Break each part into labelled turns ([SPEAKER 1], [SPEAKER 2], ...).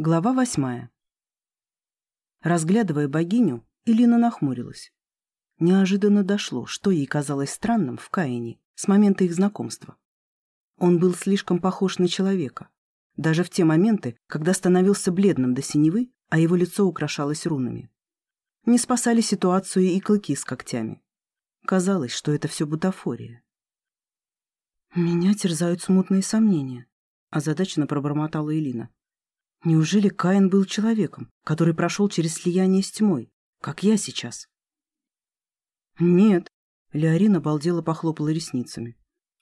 [SPEAKER 1] Глава восьмая. Разглядывая богиню, Илина нахмурилась. Неожиданно дошло, что ей казалось странным в Каине с момента их знакомства. Он был слишком похож на человека. Даже в те моменты, когда становился бледным до синевы, а его лицо украшалось рунами. Не спасали ситуацию и клыки с когтями. Казалось, что это все бутафория. «Меня терзают смутные сомнения», — озадаченно пробормотала Элина. Неужели Каин был человеком, который прошел через слияние с тьмой, как я сейчас? Нет, Леорина обалдела похлопала ресницами.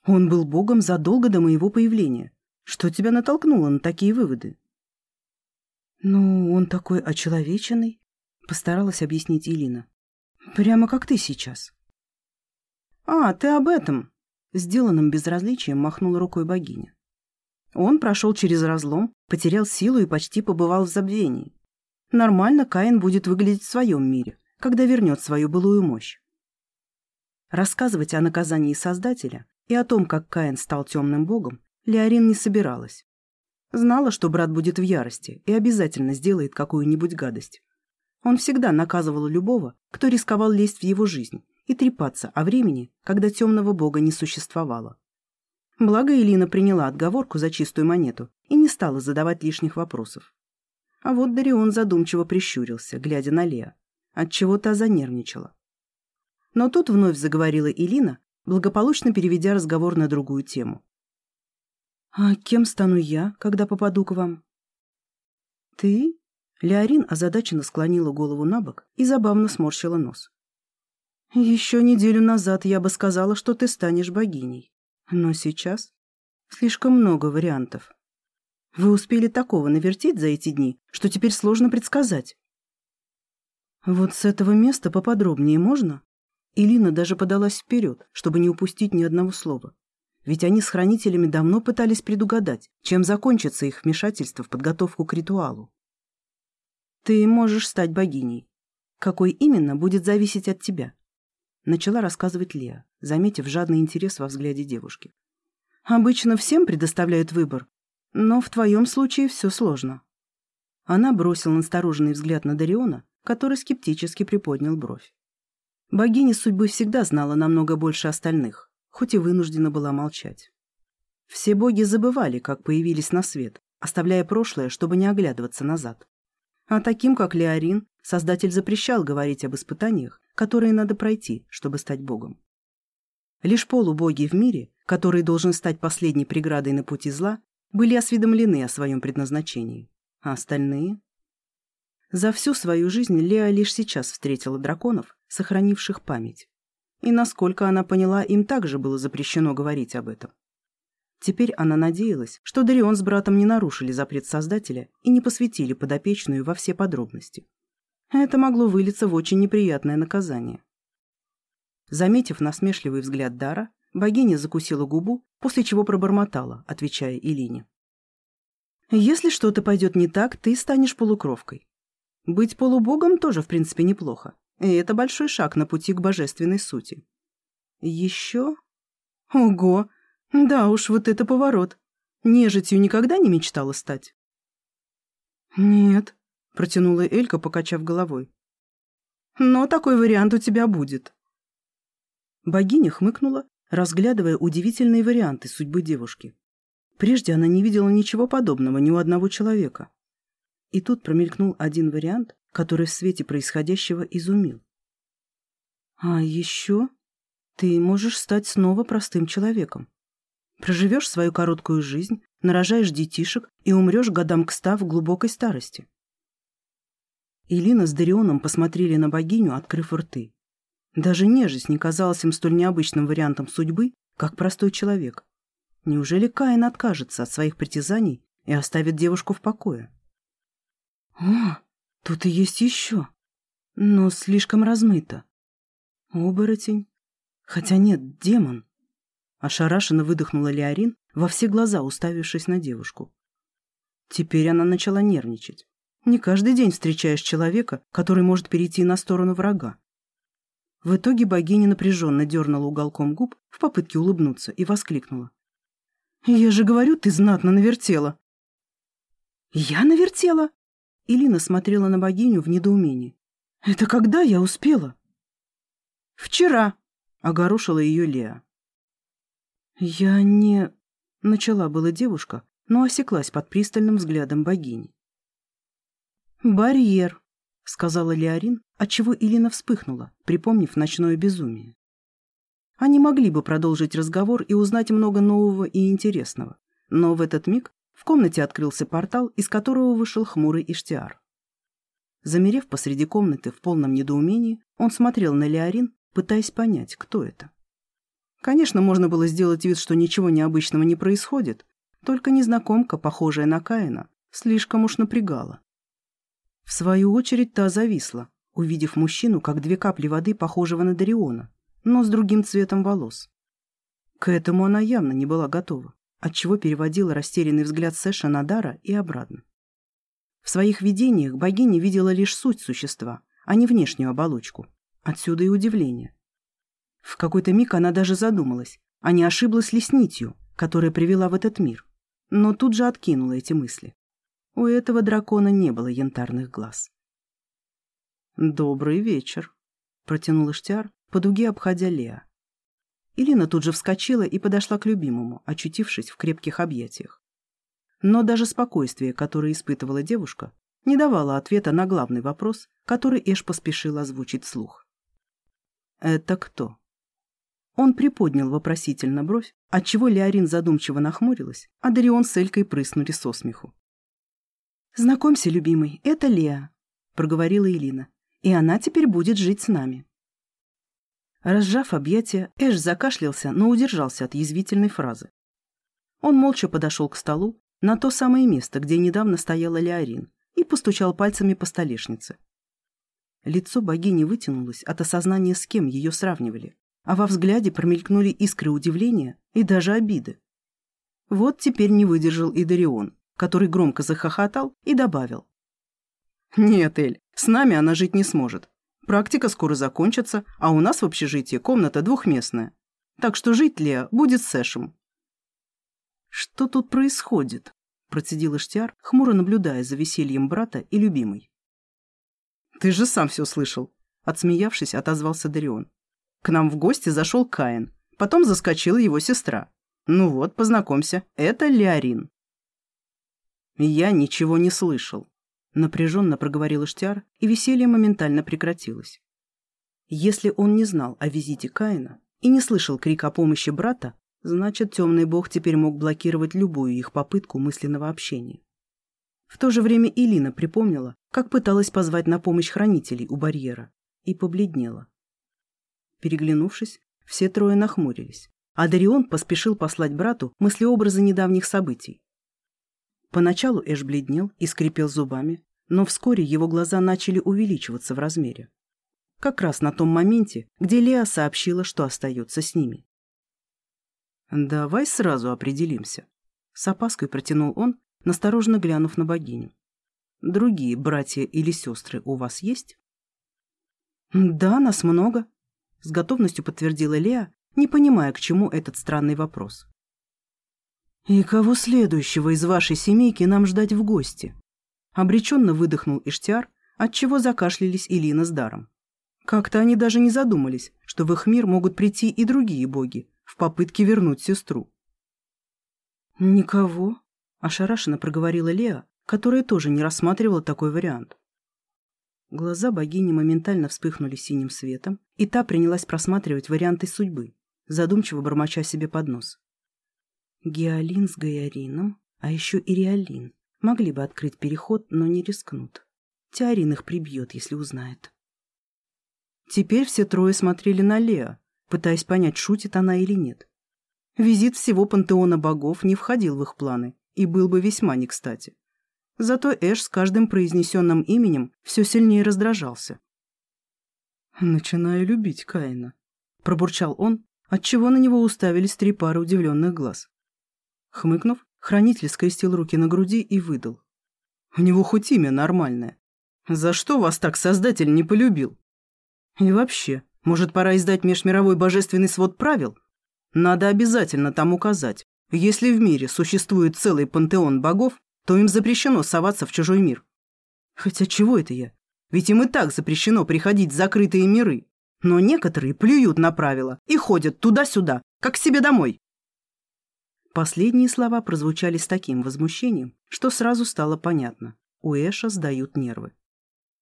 [SPEAKER 1] Он был богом задолго до моего появления. Что тебя натолкнуло на такие выводы? Ну, он такой очеловеченный, постаралась объяснить Илина. Прямо как ты сейчас. А, ты об этом. Сделанным безразличием махнула рукой богиня. Он прошел через разлом, потерял силу и почти побывал в забвении. Нормально Каин будет выглядеть в своем мире, когда вернет свою былую мощь. Рассказывать о наказании Создателя и о том, как Каин стал темным богом, Леорин не собиралась. Знала, что брат будет в ярости и обязательно сделает какую-нибудь гадость. Он всегда наказывал любого, кто рисковал лезть в его жизнь и трепаться о времени, когда темного бога не существовало. Благо Элина приняла отговорку за чистую монету и не стала задавать лишних вопросов. А вот Дарион задумчиво прищурился, глядя на Леа, отчего та занервничала. Но тут вновь заговорила Элина, благополучно переведя разговор на другую тему. «А кем стану я, когда попаду к вам?» «Ты?» Леорин озадаченно склонила голову на бок и забавно сморщила нос. «Еще неделю назад я бы сказала, что ты станешь богиней. Но сейчас слишком много вариантов. Вы успели такого навертеть за эти дни, что теперь сложно предсказать. Вот с этого места поподробнее можно? Илина даже подалась вперед, чтобы не упустить ни одного слова. Ведь они с хранителями давно пытались предугадать, чем закончится их вмешательство в подготовку к ритуалу. Ты можешь стать богиней. Какой именно, будет зависеть от тебя. Начала рассказывать Леа заметив жадный интерес во взгляде девушки. «Обычно всем предоставляют выбор, но в твоем случае все сложно». Она бросила настороженный взгляд на Дариона, который скептически приподнял бровь. Богиня судьбы всегда знала намного больше остальных, хоть и вынуждена была молчать. Все боги забывали, как появились на свет, оставляя прошлое, чтобы не оглядываться назад. А таким, как Леорин, Создатель запрещал говорить об испытаниях, которые надо пройти, чтобы стать богом. Лишь полубоги в мире, который должен стать последней преградой на пути зла, были осведомлены о своем предназначении. А остальные? За всю свою жизнь Леа лишь сейчас встретила драконов, сохранивших память. И, насколько она поняла, им также было запрещено говорить об этом. Теперь она надеялась, что Дарион с братом не нарушили запрет Создателя и не посвятили подопечную во все подробности. Это могло вылиться в очень неприятное наказание. Заметив насмешливый взгляд Дара, богиня закусила губу, после чего пробормотала, отвечая Илине. «Если что-то пойдет не так, ты станешь полукровкой. Быть полубогом тоже, в принципе, неплохо, и это большой шаг на пути к божественной сути. Еще? Ого! Да уж, вот это поворот. Нежитью никогда не мечтала стать?» «Нет», — протянула Элька, покачав головой. «Но такой вариант у тебя будет», Богиня хмыкнула, разглядывая удивительные варианты судьбы девушки. Прежде она не видела ничего подобного ни у одного человека. И тут промелькнул один вариант, который в свете происходящего изумил. «А еще ты можешь стать снова простым человеком. Проживешь свою короткую жизнь, нарожаешь детишек и умрешь годам к ста в глубокой старости». Илина с Дарионом посмотрели на богиню, открыв рты. Даже нежесть не казалась им столь необычным вариантом судьбы, как простой человек. Неужели Каин откажется от своих притязаний и оставит девушку в покое? О, тут и есть еще. Но слишком размыто. Оборотень. Хотя нет, демон. Ошарашенно выдохнула Леорин, во все глаза уставившись на девушку. Теперь она начала нервничать. Не каждый день встречаешь человека, который может перейти на сторону врага. В итоге богиня напряженно дернула уголком губ в попытке улыбнуться и воскликнула. «Я же говорю, ты знатно навертела!» «Я навертела?» Илина смотрела на богиню в недоумении. «Это когда я успела?» «Вчера», — огорошила ее Леа. «Я не...» — начала была девушка, но осеклась под пристальным взглядом богини. «Барьер», — сказала Леорин, отчего Илина вспыхнула, припомнив ночное безумие. Они могли бы продолжить разговор и узнать много нового и интересного, но в этот миг в комнате открылся портал, из которого вышел хмурый Иштиар. Замерев посреди комнаты в полном недоумении, он смотрел на Леорин, пытаясь понять, кто это. Конечно, можно было сделать вид, что ничего необычного не происходит, только незнакомка, похожая на Каина, слишком уж напрягала. В свою очередь та зависла, увидев мужчину, как две капли воды, похожего на Дариона, но с другим цветом волос. К этому она явно не была готова, отчего переводила растерянный взгляд Сэша на Дара и обратно. В своих видениях богиня видела лишь суть существа, а не внешнюю оболочку. Отсюда и удивление. В какой-то миг она даже задумалась, а не ошиблась ли с нитью, которая привела в этот мир. Но тут же откинула эти мысли. У этого дракона не было янтарных глаз. «Добрый вечер», — протянул Иштяр, по дуге обходя Леа. Илина тут же вскочила и подошла к любимому, очутившись в крепких объятиях. Но даже спокойствие, которое испытывала девушка, не давало ответа на главный вопрос, который Эш поспешил озвучить вслух. «Это кто?» Он приподнял вопросительно бровь, отчего Леорин задумчиво нахмурилась, а Дарион с Элькой прыснули со смеху. «Знакомься, любимый, это Леа», — проговорила Элина, «и она теперь будет жить с нами». Разжав объятия, Эш закашлялся, но удержался от язвительной фразы. Он молча подошел к столу, на то самое место, где недавно стояла Леорин, и постучал пальцами по столешнице. Лицо богини вытянулось от осознания, с кем ее сравнивали а во взгляде промелькнули искры удивления и даже обиды. Вот теперь не выдержал и Дарион, который громко захохотал и добавил. «Нет, Эль, с нами она жить не сможет. Практика скоро закончится, а у нас в общежитии комната двухместная. Так что жить Леа будет с Эшем». «Что тут происходит?» – процедил Иштяр, хмуро наблюдая за весельем брата и любимой. «Ты же сам все слышал», – отсмеявшись, отозвался Дарион. К нам в гости зашел Каин. Потом заскочила его сестра. Ну вот, познакомься, это Леорин. Я ничего не слышал. Напряженно проговорил Иштяр, и веселье моментально прекратилось. Если он не знал о визите Каина и не слышал крика о помощи брата, значит, темный бог теперь мог блокировать любую их попытку мысленного общения. В то же время Илина припомнила, как пыталась позвать на помощь хранителей у барьера, и побледнела. Переглянувшись, все трое нахмурились, а Дарион поспешил послать брату мыслеобразы недавних событий. Поначалу Эш бледнел и скрипел зубами, но вскоре его глаза начали увеличиваться в размере. Как раз на том моменте, где Леа сообщила, что остается с ними. «Давай сразу определимся», — с опаской протянул он, настороженно глянув на богиню. «Другие братья или сестры у вас есть?» «Да, нас много», с готовностью подтвердила Леа, не понимая, к чему этот странный вопрос. «И кого следующего из вашей семейки нам ждать в гости?» Обреченно выдохнул Иштиар, отчего закашлялись Илина с Даром. Как-то они даже не задумались, что в их мир могут прийти и другие боги в попытке вернуть сестру. «Никого», — ошарашенно проговорила Леа, которая тоже не рассматривала такой вариант. Глаза богини моментально вспыхнули синим светом, и та принялась просматривать варианты судьбы, задумчиво бормоча себе под нос. Геолин с Гаярином, а еще и Реалин, могли бы открыть переход, но не рискнут. Теорин их прибьет, если узнает. Теперь все трое смотрели на Лео, пытаясь понять, шутит она или нет. Визит всего пантеона богов не входил в их планы и был бы весьма не кстати. Зато Эш с каждым произнесенным именем все сильнее раздражался. «Начинаю любить Каина», — пробурчал он, отчего на него уставились три пары удивленных глаз. Хмыкнув, хранитель скрестил руки на груди и выдал. «У него хоть имя нормальное. За что вас так Создатель не полюбил? И вообще, может, пора издать межмировой божественный свод правил? Надо обязательно там указать, если в мире существует целый пантеон богов, то им запрещено соваться в чужой мир. Хотя чего это я? Ведь им и так запрещено приходить в закрытые миры. Но некоторые плюют на правила и ходят туда-сюда, как к себе домой. Последние слова прозвучали с таким возмущением, что сразу стало понятно. У Эша сдают нервы.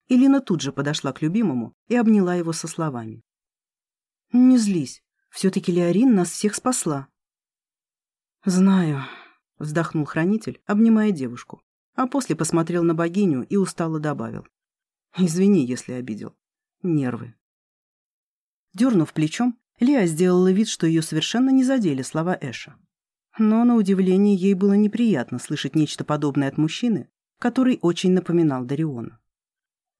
[SPEAKER 1] Илина тут же подошла к любимому и обняла его со словами. «Не злись. Все-таки Леорин нас всех спасла». «Знаю», — вздохнул хранитель, обнимая девушку, а после посмотрел на богиню и устало добавил. «Извини, если обидел. Нервы». Дернув плечом, Леа сделала вид, что ее совершенно не задели слова Эша. Но, на удивление, ей было неприятно слышать нечто подобное от мужчины, который очень напоминал Дариона.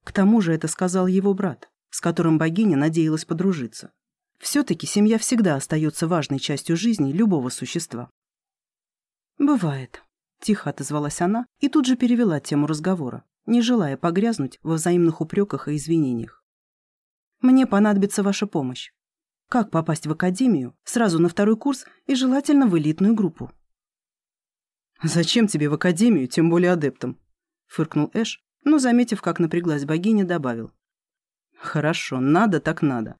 [SPEAKER 1] К тому же это сказал его брат, с которым богиня надеялась подружиться. Все-таки семья всегда остается важной частью жизни любого существа. «Бывает», — тихо отозвалась она и тут же перевела тему разговора, не желая погрязнуть во взаимных упреках и извинениях. «Мне понадобится ваша помощь. Как попасть в академию, сразу на второй курс и желательно в элитную группу? «Зачем тебе в академию, тем более адептом?» — фыркнул Эш, но, заметив, как напряглась богиня, добавил. «Хорошо, надо так надо.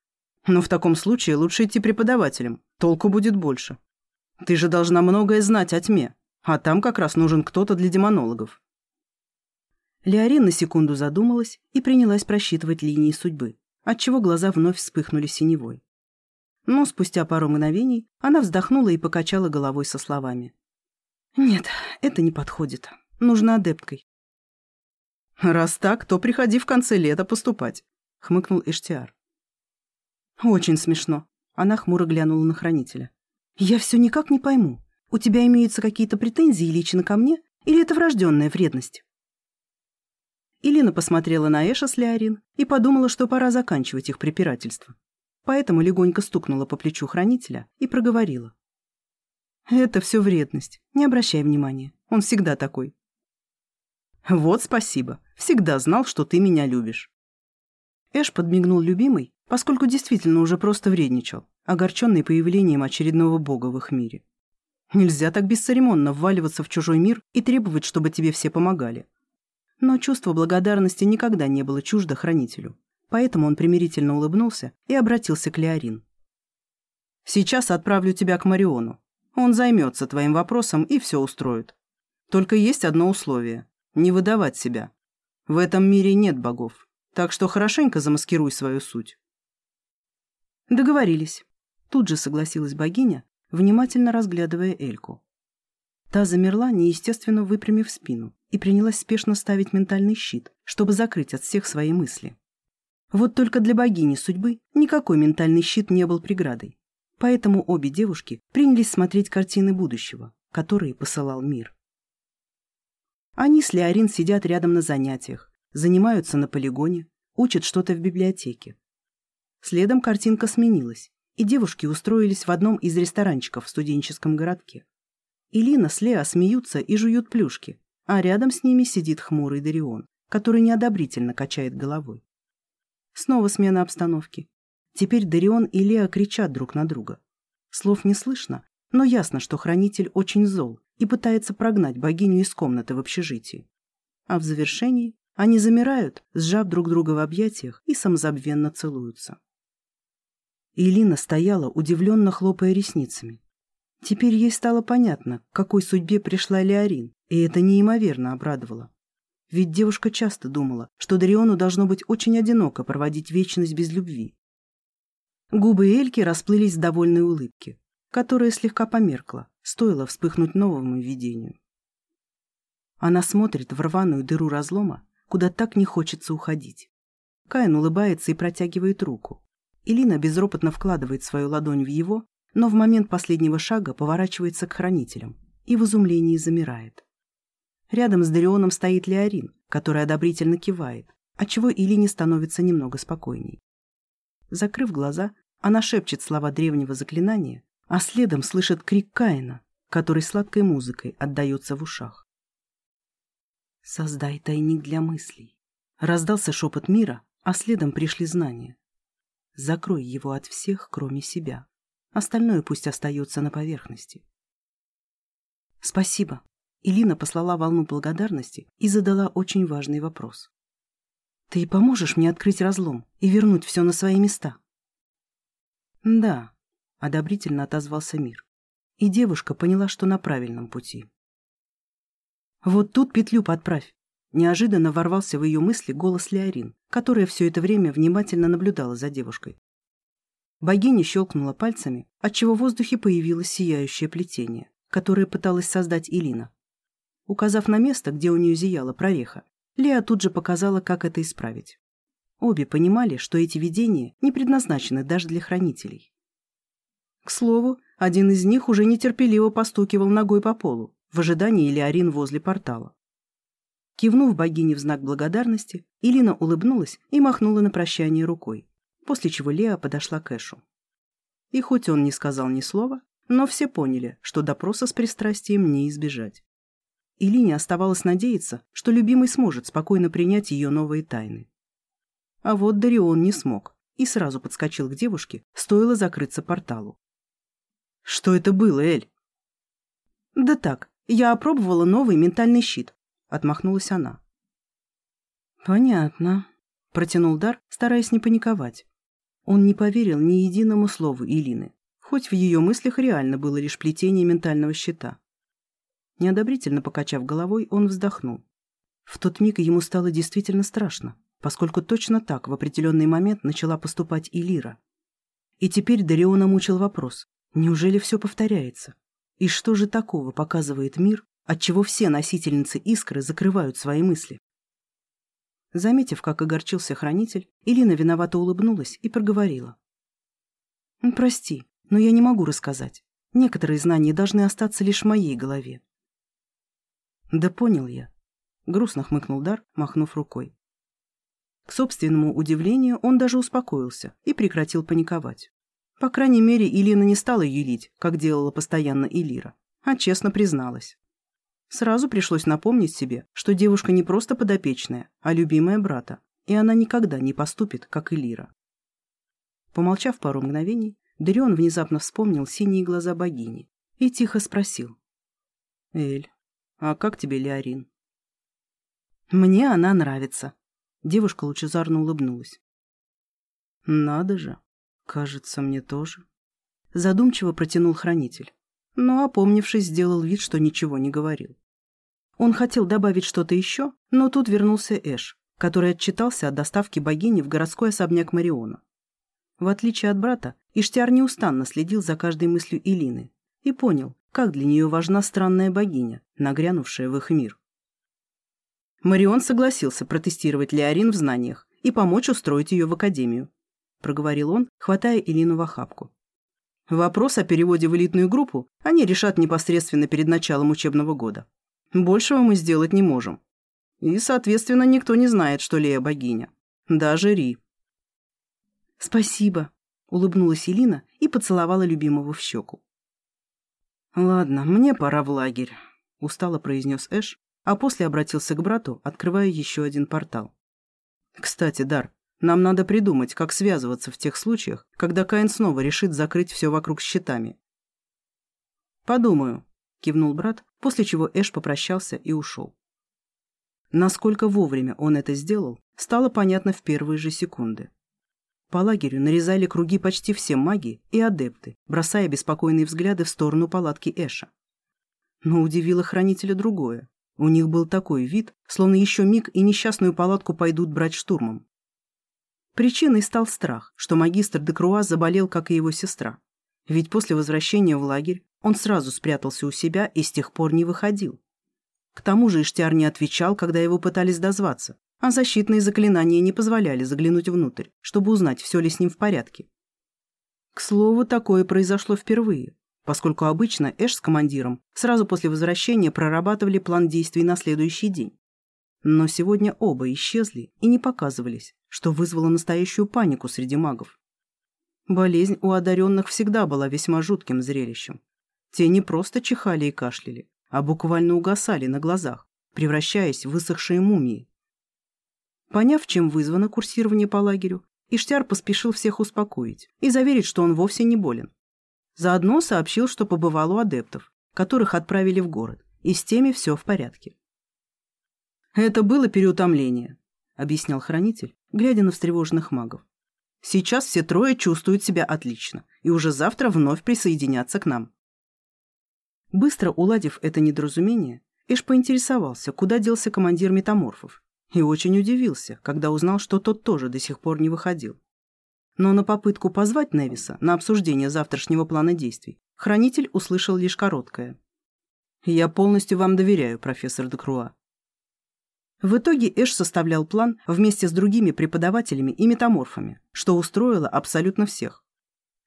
[SPEAKER 1] Но в таком случае лучше идти преподавателем, толку будет больше. Ты же должна многое знать о тьме, а там как раз нужен кто-то для демонологов». Леорин на секунду задумалась и принялась просчитывать линии судьбы, отчего глаза вновь вспыхнули синевой. Но спустя пару мгновений она вздохнула и покачала головой со словами. «Нет, это не подходит. Нужно адепткой». «Раз так, то приходи в конце лета поступать», — хмыкнул Эштиар. «Очень смешно». Она хмуро глянула на хранителя. «Я все никак не пойму. У тебя имеются какие-то претензии лично ко мне, или это врожденная вредность?» Илина посмотрела на Эша с Леорин и подумала, что пора заканчивать их препирательство поэтому легонько стукнула по плечу хранителя и проговорила. «Это все вредность. Не обращай внимания. Он всегда такой». «Вот спасибо. Всегда знал, что ты меня любишь». Эш подмигнул любимой, поскольку действительно уже просто вредничал, огорченный появлением очередного бога в их мире. Нельзя так бесцеремонно вваливаться в чужой мир и требовать, чтобы тебе все помогали. Но чувство благодарности никогда не было чуждо хранителю. Поэтому он примирительно улыбнулся и обратился к Леорин. «Сейчас отправлю тебя к Мариону. Он займется твоим вопросом и все устроит. Только есть одно условие – не выдавать себя. В этом мире нет богов, так что хорошенько замаскируй свою суть». «Договорились», – тут же согласилась богиня, внимательно разглядывая Эльку. Та замерла, неестественно выпрямив спину, и принялась спешно ставить ментальный щит, чтобы закрыть от всех свои мысли. Вот только для богини судьбы никакой ментальный щит не был преградой. Поэтому обе девушки принялись смотреть картины будущего, которые посылал мир. Они с Леорин сидят рядом на занятиях, занимаются на полигоне, учат что-то в библиотеке. Следом картинка сменилась, и девушки устроились в одном из ресторанчиков в студенческом городке. Илина с Лео смеются и жуют плюшки, а рядом с ними сидит хмурый Дарион, который неодобрительно качает головой. Снова смена обстановки. Теперь Дарион и Леа кричат друг на друга. Слов не слышно, но ясно, что хранитель очень зол и пытается прогнать богиню из комнаты в общежитии. А в завершении они замирают, сжав друг друга в объятиях и самозабвенно целуются. Илина стояла, удивленно хлопая ресницами. Теперь ей стало понятно, к какой судьбе пришла Леорин, и это неимоверно обрадовало. Ведь девушка часто думала, что Дариону должно быть очень одиноко проводить вечность без любви. Губы Эльки расплылись в довольной улыбке, которая слегка померкла, стоило вспыхнуть новому видению. Она смотрит в рваную дыру разлома, куда так не хочется уходить. Каин улыбается и протягивает руку. Илина безропотно вкладывает свою ладонь в его, но в момент последнего шага поворачивается к хранителям и в изумлении замирает. Рядом с Дарионом стоит Леорин, который одобрительно кивает, отчего Илине становится немного спокойней. Закрыв глаза, она шепчет слова древнего заклинания, а следом слышит крик Каина, который сладкой музыкой отдается в ушах. «Создай тайник для мыслей». Раздался шепот мира, а следом пришли знания. Закрой его от всех, кроме себя. Остальное пусть остается на поверхности. «Спасибо», Илина послала волну благодарности и задала очень важный вопрос. «Ты поможешь мне открыть разлом и вернуть все на свои места?» «Да», — одобрительно отозвался мир. И девушка поняла, что на правильном пути. «Вот тут петлю подправь!» Неожиданно ворвался в ее мысли голос Леорин, которая все это время внимательно наблюдала за девушкой. Богиня щелкнула пальцами, отчего в воздухе появилось сияющее плетение, которое пыталась создать Илина. Указав на место, где у нее зияла прореха, Леа тут же показала, как это исправить. Обе понимали, что эти видения не предназначены даже для хранителей. К слову, один из них уже нетерпеливо постукивал ногой по полу, в ожидании Леорин возле портала. Кивнув богине в знак благодарности, Илина улыбнулась и махнула на прощание рукой, после чего Леа подошла к Эшу. И хоть он не сказал ни слова, но все поняли, что допроса с пристрастием не избежать. Илине оставалось надеяться, что любимый сможет спокойно принять ее новые тайны. А вот Дарион не смог и сразу подскочил к девушке, стоило закрыться порталу. «Что это было, Эль?» «Да так, я опробовала новый ментальный щит», — отмахнулась она. «Понятно», — протянул Дар, стараясь не паниковать. Он не поверил ни единому слову Илины, хоть в ее мыслях реально было лишь плетение ментального щита. Неодобрительно покачав головой, он вздохнул. В тот миг ему стало действительно страшно, поскольку точно так в определенный момент начала поступать и Лира. И теперь Дариона мучил вопрос, неужели все повторяется? И что же такого показывает мир, отчего все носительницы искры закрывают свои мысли? Заметив, как огорчился хранитель, Илина виновато улыбнулась и проговорила. «Прости, но я не могу рассказать. Некоторые знания должны остаться лишь в моей голове. «Да понял я», — грустно хмыкнул Дар, махнув рукой. К собственному удивлению, он даже успокоился и прекратил паниковать. По крайней мере, Илина не стала юлить, как делала постоянно Илира, а честно призналась. Сразу пришлось напомнить себе, что девушка не просто подопечная, а любимая брата, и она никогда не поступит, как Илира. Помолчав пару мгновений, Дарион внезапно вспомнил синие глаза богини и тихо спросил. «Эль, а как тебе Леорин? Мне она нравится. Девушка лучезарно улыбнулась. Надо же. Кажется, мне тоже. Задумчиво протянул хранитель. Но, опомнившись, сделал вид, что ничего не говорил. Он хотел добавить что-то еще, но тут вернулся Эш, который отчитался о доставке богини в городской особняк Мариона. В отличие от брата, Иштиар неустанно следил за каждой мыслью Илины и понял, как для нее важна странная богиня, нагрянувшая в их мир. Марион согласился протестировать Леорин в знаниях и помочь устроить ее в академию, проговорил он, хватая Илину в охапку. Вопрос о переводе в элитную группу они решат непосредственно перед началом учебного года. Большего мы сделать не можем. И, соответственно, никто не знает, что Лея богиня. Даже Ри. «Спасибо», — улыбнулась Илина и поцеловала любимого в щеку. «Ладно, мне пора в лагерь», — устало произнес Эш, а после обратился к брату, открывая еще один портал. «Кстати, Дар, нам надо придумать, как связываться в тех случаях, когда Каин снова решит закрыть все вокруг щитами». «Подумаю», — кивнул брат, после чего Эш попрощался и ушел. Насколько вовремя он это сделал, стало понятно в первые же секунды. По лагерю нарезали круги почти все маги и адепты, бросая беспокойные взгляды в сторону палатки Эша. Но удивило хранителя другое. У них был такой вид, словно еще миг и несчастную палатку пойдут брать штурмом. Причиной стал страх, что магистр Декруа заболел, как и его сестра. Ведь после возвращения в лагерь он сразу спрятался у себя и с тех пор не выходил. К тому же Иштиар не отвечал, когда его пытались дозваться, а защитные заклинания не позволяли заглянуть внутрь, чтобы узнать, все ли с ним в порядке. К слову, такое произошло впервые, поскольку обычно Эш с командиром сразу после возвращения прорабатывали план действий на следующий день. Но сегодня оба исчезли и не показывались, что вызвало настоящую панику среди магов. Болезнь у одаренных всегда была весьма жутким зрелищем. Те не просто чихали и кашляли, а буквально угасали на глазах, превращаясь в высохшие мумии, Поняв, чем вызвано курсирование по лагерю, Иштяр поспешил всех успокоить и заверить, что он вовсе не болен. Заодно сообщил, что побывал у адептов, которых отправили в город, и с теми все в порядке. «Это было переутомление», — объяснял хранитель, глядя на встревоженных магов. «Сейчас все трое чувствуют себя отлично и уже завтра вновь присоединятся к нам». Быстро уладив это недоразумение, Эш поинтересовался, куда делся командир метаморфов, и очень удивился, когда узнал, что тот тоже до сих пор не выходил. Но на попытку позвать Невиса на обсуждение завтрашнего плана действий хранитель услышал лишь короткое. «Я полностью вам доверяю, профессор Декруа». В итоге Эш составлял план вместе с другими преподавателями и метаморфами, что устроило абсолютно всех.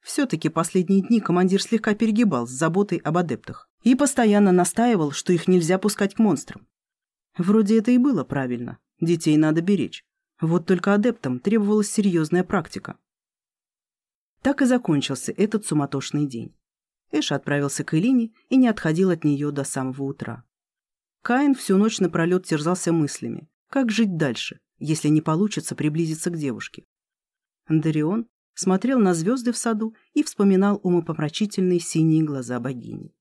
[SPEAKER 1] Все-таки последние дни командир слегка перегибал с заботой об адептах и постоянно настаивал, что их нельзя пускать к монстрам. Вроде это и было правильно, детей надо беречь. Вот только адептам требовалась серьезная практика. Так и закончился этот суматошный день. Эш отправился к Элине и не отходил от нее до самого утра. Каин всю ночь напролет терзался мыслями, как жить дальше, если не получится приблизиться к девушке. Дарион смотрел на звезды в саду и вспоминал умопомрачительные синие глаза богини.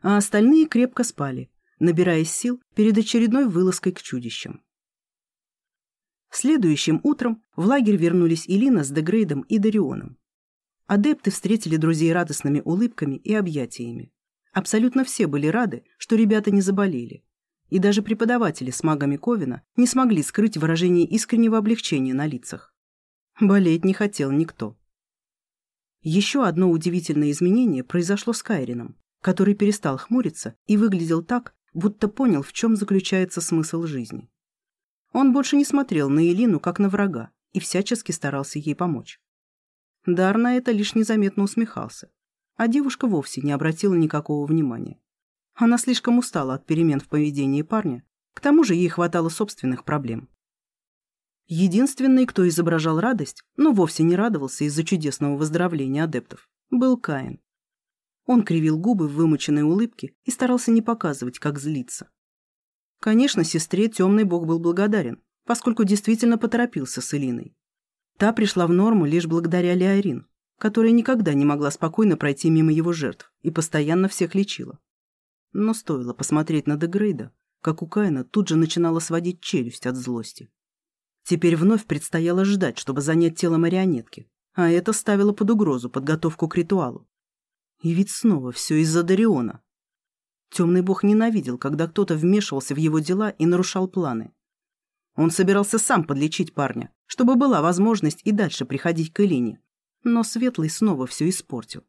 [SPEAKER 1] А остальные крепко спали, набираясь сил перед очередной вылазкой к чудищам. Следующим утром в лагерь вернулись Илина с Дегрейдом и Дарионом. Адепты встретили друзей радостными улыбками и объятиями. Абсолютно все были рады, что ребята не заболели. И даже преподаватели с магами Ковина не смогли скрыть выражение искреннего облегчения на лицах. Болеть не хотел никто. Еще одно удивительное изменение произошло с Кайрином, который перестал хмуриться и выглядел так, будто понял, в чем заключается смысл жизни. Он больше не смотрел на Элину как на врага и всячески старался ей помочь. Дар на это лишь незаметно усмехался, а девушка вовсе не обратила никакого внимания. Она слишком устала от перемен в поведении парня, к тому же ей хватало собственных проблем. Единственный, кто изображал радость, но вовсе не радовался из-за чудесного выздоровления адептов, был Каин. Он кривил губы в вымученной улыбке и старался не показывать, как злиться. Конечно, сестре темный бог был благодарен, поскольку действительно поторопился с Элиной. Та пришла в норму лишь благодаря Леорин, которая никогда не могла спокойно пройти мимо его жертв и постоянно всех лечила. Но стоило посмотреть на Дегрейда, как у Каина тут же начинала сводить челюсть от злости. Теперь вновь предстояло ждать, чтобы занять тело марионетки, а это ставило под угрозу подготовку к ритуалу. И ведь снова все из-за Дариона. Темный бог ненавидел, когда кто-то вмешивался в его дела и нарушал планы. Он собирался сам подлечить парня, чтобы была возможность и дальше приходить к Элине. Но Светлый снова все испортил.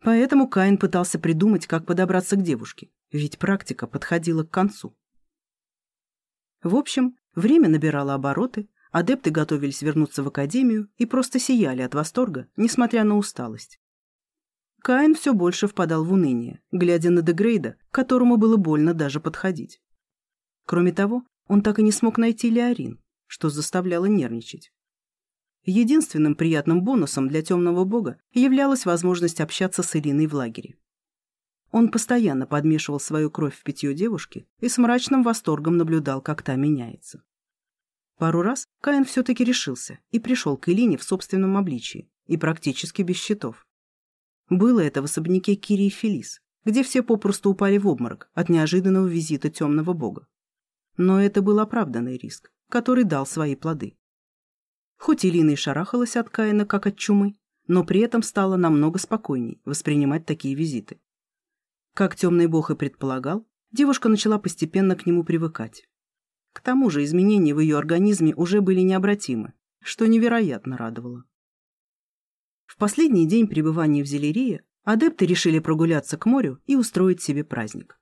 [SPEAKER 1] Поэтому Каин пытался придумать, как подобраться к девушке, ведь практика подходила к концу. В общем, Время набирало обороты, адепты готовились вернуться в академию и просто сияли от восторга, несмотря на усталость. Каин все больше впадал в уныние, глядя на Дегрейда, которому было больно даже подходить. Кроме того, он так и не смог найти Леорин, что заставляло нервничать. Единственным приятным бонусом для темного бога являлась возможность общаться с Ириной в лагере. Он постоянно подмешивал свою кровь в питье девушки и с мрачным восторгом наблюдал, как та меняется. Пару раз Каин все-таки решился и пришел к Элине в собственном обличии и практически без щитов. Было это в особняке Кири и Фелис, где все попросту упали в обморок от неожиданного визита темного бога. Но это был оправданный риск, который дал свои плоды. Хоть Элина и шарахалась от Каина, как от чумы, но при этом стала намного спокойней воспринимать такие визиты. Как темный бог и предполагал, девушка начала постепенно к нему привыкать. К тому же изменения в ее организме уже были необратимы, что невероятно радовало. В последний день пребывания в Зелерии адепты решили прогуляться к морю и устроить себе праздник.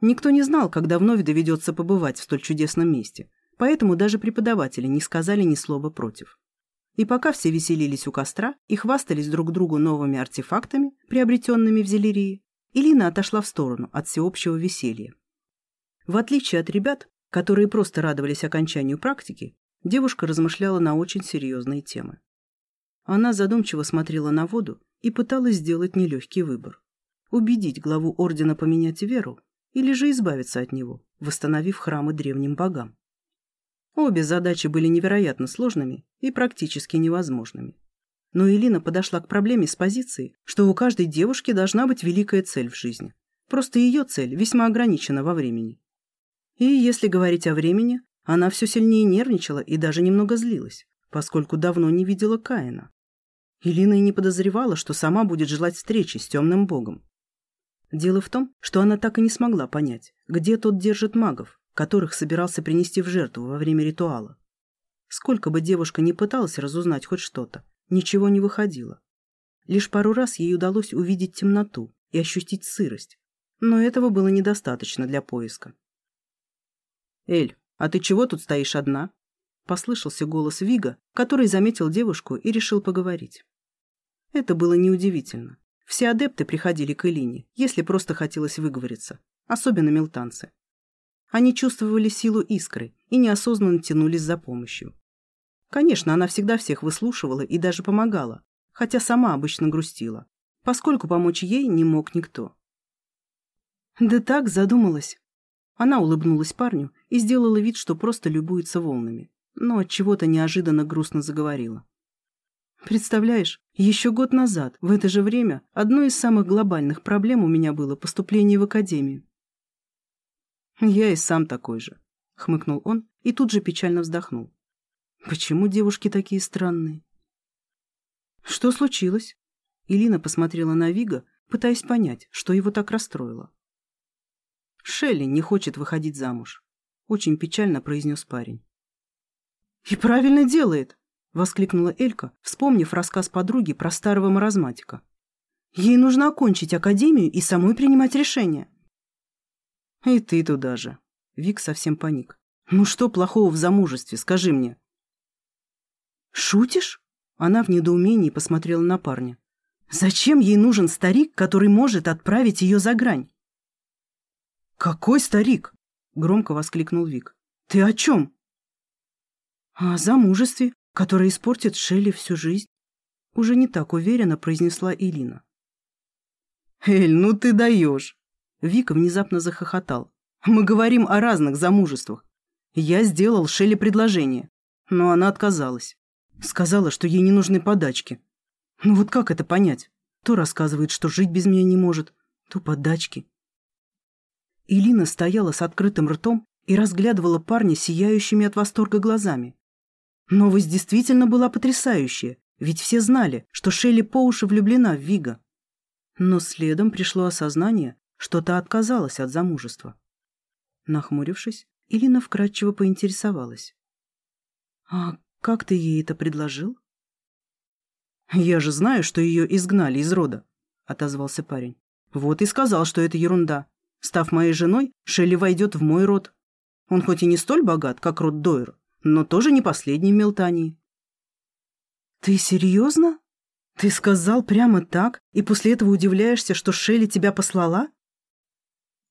[SPEAKER 1] Никто не знал, когда вновь доведется побывать в столь чудесном месте, поэтому даже преподаватели не сказали ни слова против. И пока все веселились у костра и хвастались друг другу новыми артефактами, приобретенными в Зелерии, Илина отошла в сторону от всеобщего веселья. В отличие от ребят, которые просто радовались окончанию практики, девушка размышляла на очень серьезные темы. Она задумчиво смотрела на воду и пыталась сделать нелегкий выбор. Убедить главу ордена поменять веру или же избавиться от него, восстановив храмы древним богам. Обе задачи были невероятно сложными и практически невозможными. Но Элина подошла к проблеме с позиции, что у каждой девушки должна быть великая цель в жизни. Просто ее цель весьма ограничена во времени. И если говорить о времени, она все сильнее нервничала и даже немного злилась, поскольку давно не видела Каина. Илина и не подозревала, что сама будет желать встречи с темным богом. Дело в том, что она так и не смогла понять, где тот держит магов, которых собирался принести в жертву во время ритуала. Сколько бы девушка ни пыталась разузнать хоть что-то, ничего не выходило. Лишь пару раз ей удалось увидеть темноту и ощутить сырость, но этого было недостаточно для поиска. «Эль, а ты чего тут стоишь одна?» Послышался голос Вига, который заметил девушку и решил поговорить. Это было неудивительно. Все адепты приходили к Элине, если просто хотелось выговориться, особенно мелтанцы. Они чувствовали силу искры и неосознанно тянулись за помощью. Конечно, она всегда всех выслушивала и даже помогала, хотя сама обычно грустила, поскольку помочь ей не мог никто. Да так задумалась. Она улыбнулась парню и сделала вид, что просто любуется волнами, но от чего-то неожиданно грустно заговорила. Представляешь, еще год назад, в это же время, одной из самых глобальных проблем у меня было поступление в академию. «Я и сам такой же», — хмыкнул он и тут же печально вздохнул. «Почему девушки такие странные?» «Что случилось?» Илина посмотрела на Вига, пытаясь понять, что его так расстроило. «Шелли не хочет выходить замуж», — очень печально произнес парень. «И правильно делает!» — воскликнула Элька, вспомнив рассказ подруги про старого маразматика. «Ей нужно окончить академию и самой принимать решения». «И ты туда же». Вик совсем паник. «Ну что плохого в замужестве, скажи мне?» «Шутишь?» Она в недоумении посмотрела на парня. «Зачем ей нужен старик, который может отправить ее за грань?» «Какой старик?» — громко воскликнул Вик. «Ты о чем?» «О замужестве, которое испортит Шелли всю жизнь», — уже не так уверенно произнесла Илина. «Эль, ну ты даешь!» Вика внезапно захохотал. «Мы говорим о разных замужествах. Я сделал Шелли предложение, но она отказалась. Сказала, что ей не нужны подачки. Ну вот как это понять? То рассказывает, что жить без меня не может, то подачки». Илина стояла с открытым ртом и разглядывала парня сияющими от восторга глазами. Новость действительно была потрясающая, ведь все знали, что Шелли по уши влюблена в Вига. Но следом пришло осознание, что та отказалась от замужества. Нахмурившись, Илина вкратчиво поинтересовалась. «А как ты ей это предложил?» «Я же знаю, что ее изгнали из рода», — отозвался парень. «Вот и сказал, что это ерунда. Став моей женой, Шелли войдет в мой род. Он хоть и не столь богат, как род Дойер, но тоже не последний в Мелтании». «Ты серьезно? Ты сказал прямо так, и после этого удивляешься, что Шелли тебя послала?»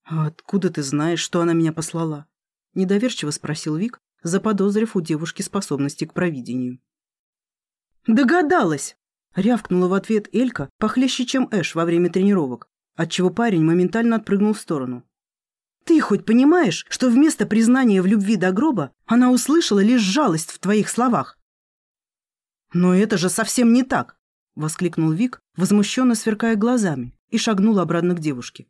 [SPEAKER 1] «А откуда ты знаешь, что она меня послала?» — недоверчиво спросил Вик, заподозрив у девушки способности к провидению. «Догадалась!» — рявкнула в ответ Элька похлеще, чем Эш во время тренировок, отчего парень моментально отпрыгнул в сторону. «Ты хоть понимаешь, что вместо признания в любви до гроба она услышала лишь жалость в твоих словах?» «Но это же совсем не так!» — воскликнул Вик, возмущенно сверкая глазами, и шагнул обратно к девушке.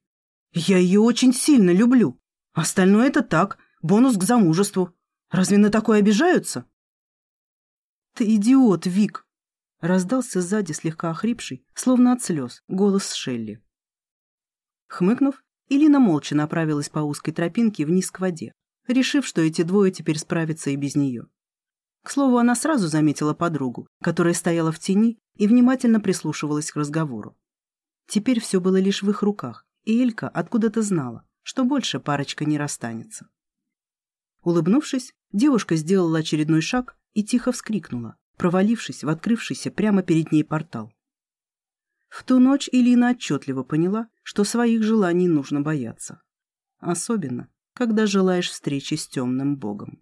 [SPEAKER 1] Я ее очень сильно люблю. Остальное это так, бонус к замужеству. Разве на такое обижаются? Ты идиот, Вик. Раздался сзади слегка охрипший, словно от слез, голос Шелли. Хмыкнув, Илина молча направилась по узкой тропинке вниз к воде, решив, что эти двое теперь справятся и без нее. К слову, она сразу заметила подругу, которая стояла в тени и внимательно прислушивалась к разговору. Теперь все было лишь в их руках, и Элька откуда-то знала, что больше парочка не расстанется. Улыбнувшись, девушка сделала очередной шаг и тихо вскрикнула, провалившись в открывшийся прямо перед ней портал. В ту ночь Илина отчетливо поняла, что своих желаний нужно бояться. Особенно, когда желаешь встречи с темным богом.